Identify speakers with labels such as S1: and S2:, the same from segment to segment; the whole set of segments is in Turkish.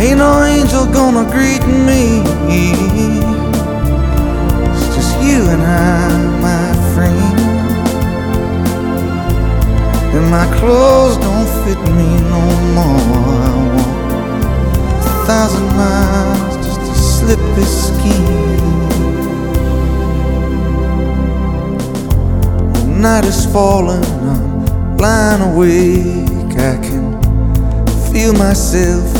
S1: Ain't no angel gonna greet me. It's just you and I, my friend. And my clothes don't fit me no more. I walk a thousand miles just to slip this skin. The night is falling, I'm lying awake. I can feel myself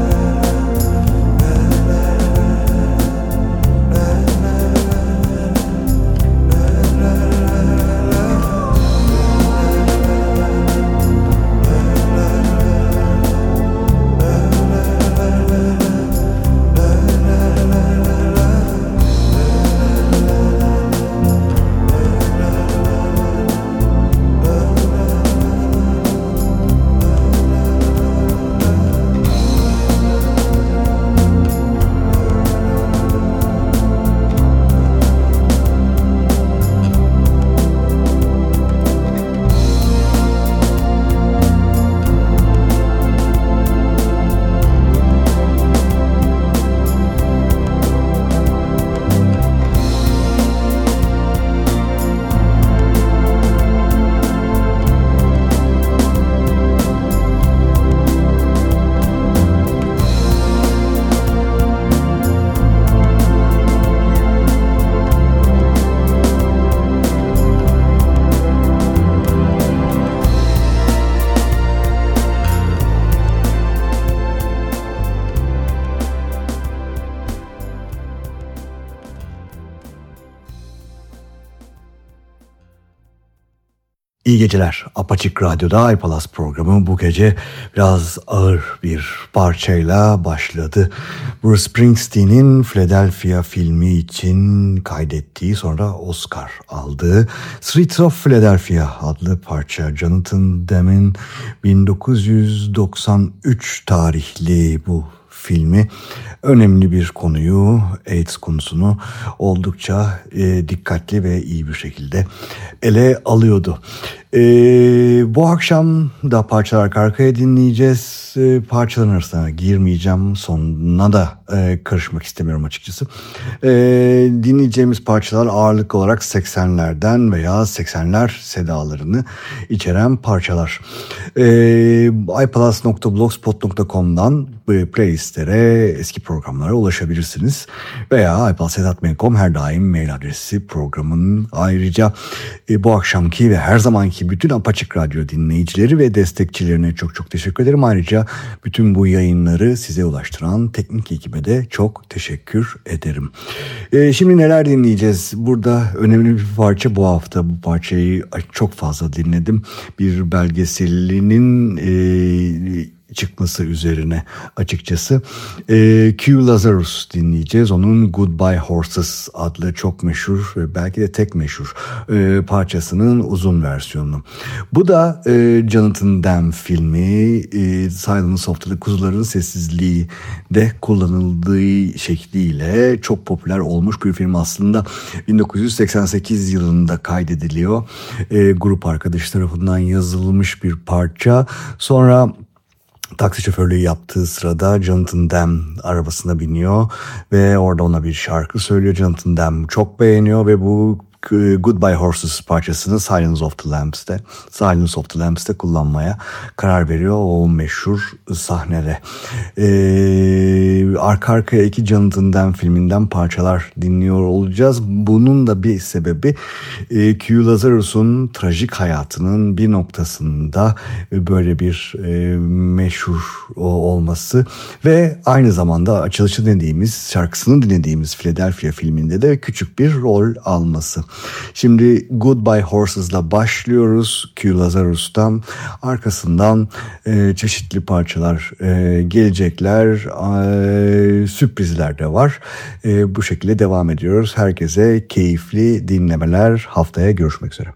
S2: İyi geceler. Apaçık Radyo'da iPalas programı bu gece biraz ağır bir parçayla başladı. Bruce Springsteen'in Philadelphia filmi için kaydettiği sonra Oscar aldığı Streets of Philadelphia adlı parça. Jonathan Demme'in 1993 tarihli bu filmi önemli bir konuyu, AIDS konusunu oldukça e, dikkatli ve iyi bir şekilde ele alıyordu. E, bu akşam da parçalar arka arkaya dinleyeceğiz. E, parçaların arasına girmeyeceğim. Sonuna da e, karışmak istemiyorum açıkçası. E, dinleyeceğimiz parçalar ağırlık olarak 80'lerden veya 80'ler sedalarını içeren parçalar. E, iPlus.blogspot.com'dan playlistlere, eski programlara ulaşabilirsiniz. Veya iPlus.com her daim mail adresi programın. Ayrıca e, bu akşamki ve her zamanki bütün Apaçık Radyo dinleyicileri ve destekçilerine çok çok teşekkür ederim. Ayrıca bütün bu yayınları size ulaştıran teknik ekibe de çok teşekkür ederim. E, şimdi neler dinleyeceğiz? Burada önemli bir parça bu hafta. Bu parçayı çok fazla dinledim. Bir belgeselinin e, çıkması üzerine açıkçası. E, Q Lazarus dinleyeceğiz. Onun Goodbye Horses adlı çok meşhur ve belki de tek meşhur e, parçasının uzun versiyonu. Bu da e, Jonathan Demme filmi e, Silence of the Kuzuların Sessizliği de kullanıldığı şekliyle çok popüler olmuş bir film aslında. 1988 yılında kaydediliyor. E, grup arkadaş tarafından yazılmış bir parça. Sonra taksi şoförlüğü yaptığı sırada Jonathan Demme arabasına biniyor ve orada ona bir şarkı söylüyor. Jonathan Demme çok beğeniyor ve bu Goodbye Horses parçasını Silence of the Lambs'te Silence of the Lambs'te kullanmaya karar veriyor o meşhur sahnede. Ee, arka arkaya iki Jonathan filminden parçalar dinliyor olacağız. Bunun da bir sebebi e, Q Lazarus'un trajik hayatının bir noktasında böyle bir e, meşhur olması ve aynı zamanda açılışı dinlediğimiz şarkısını dinlediğimiz Philadelphia filminde de küçük bir rol alması. Şimdi Goodbye Horses'la başlıyoruz Q Lazarus'tan. Arkasından e, çeşitli parçalar e, gelecekler. E, sürprizler de var. E, bu şekilde devam ediyoruz. Herkese keyifli dinlemeler. Haftaya görüşmek üzere.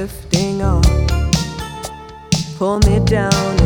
S3: Drifting off. Pull me down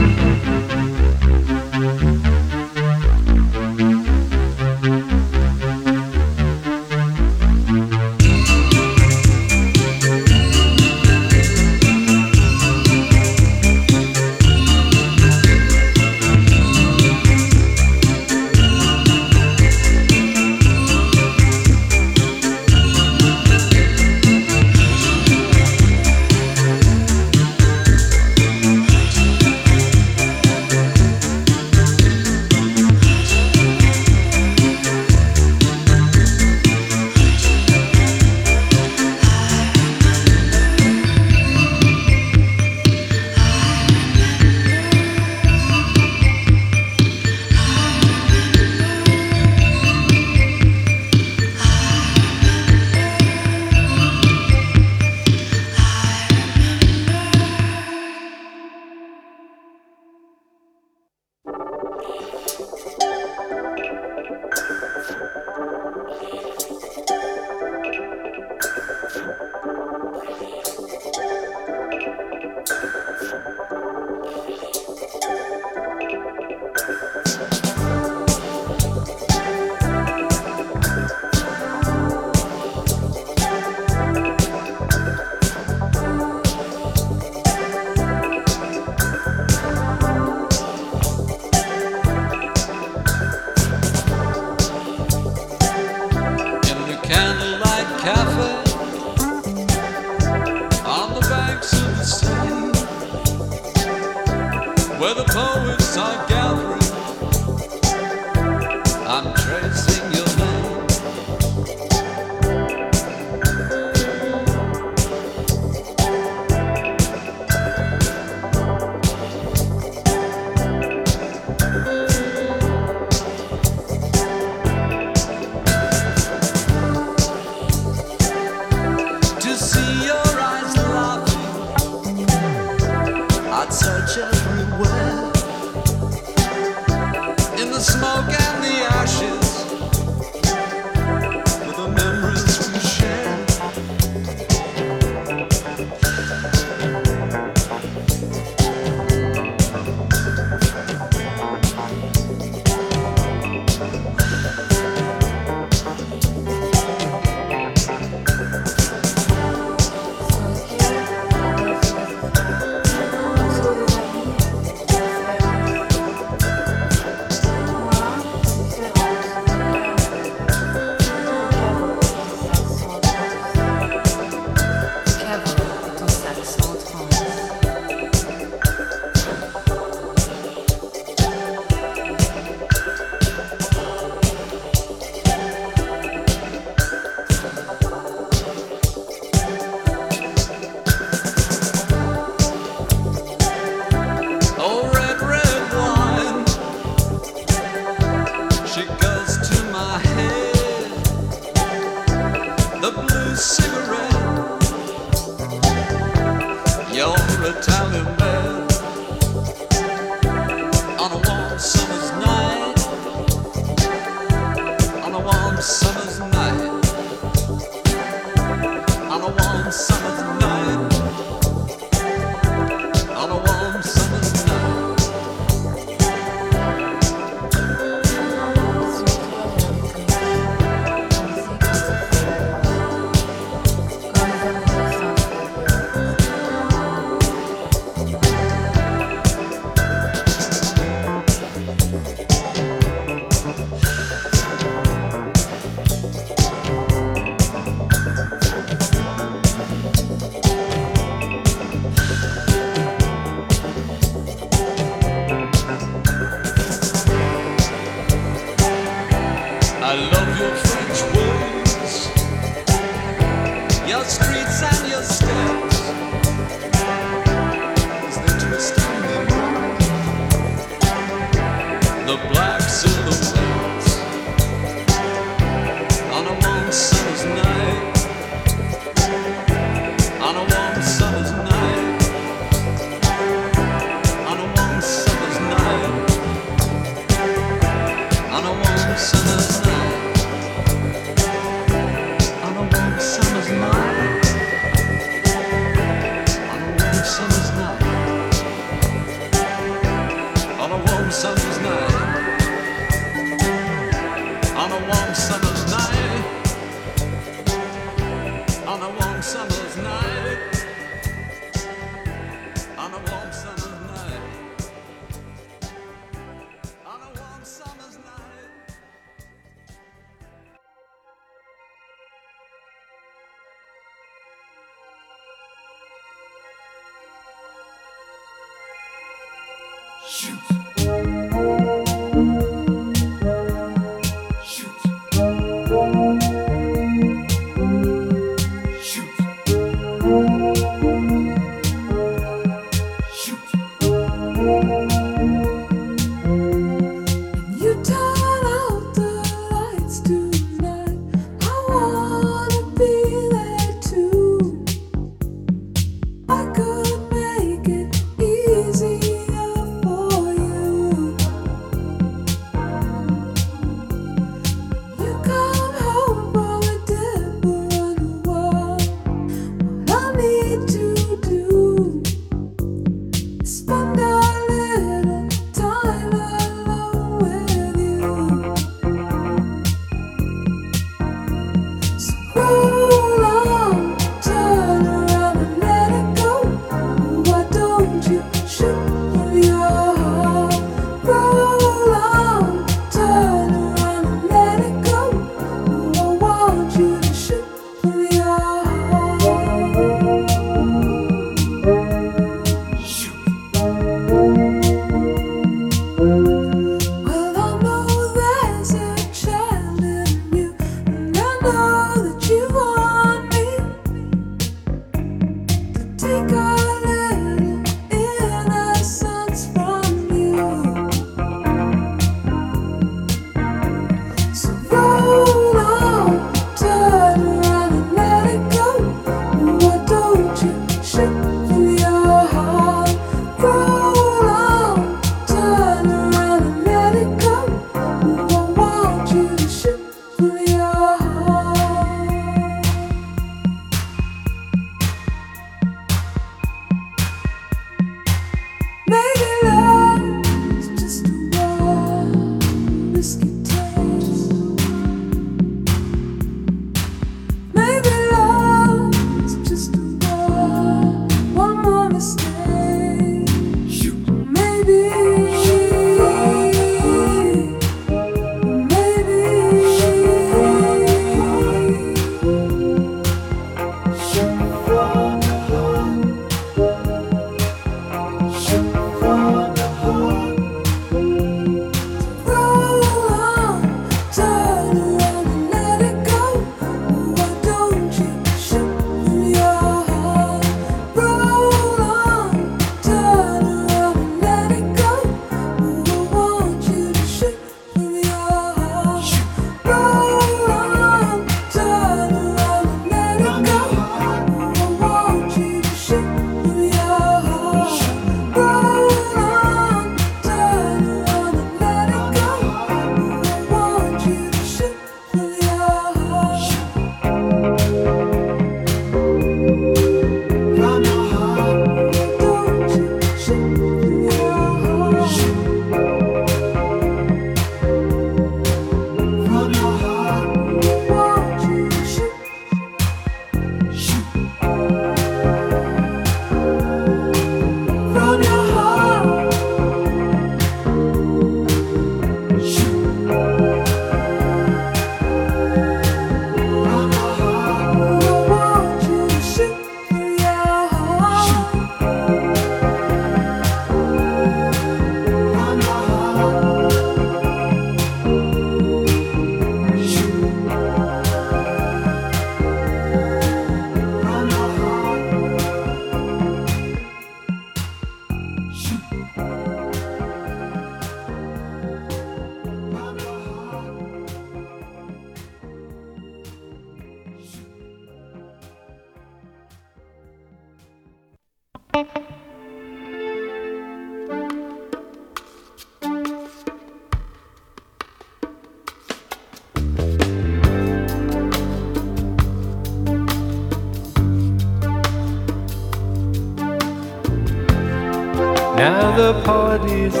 S4: the party's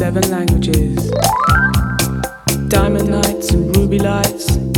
S5: seven languages. Diamond nights and ruby lights.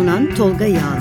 S6: Sunan Tolga Yağlı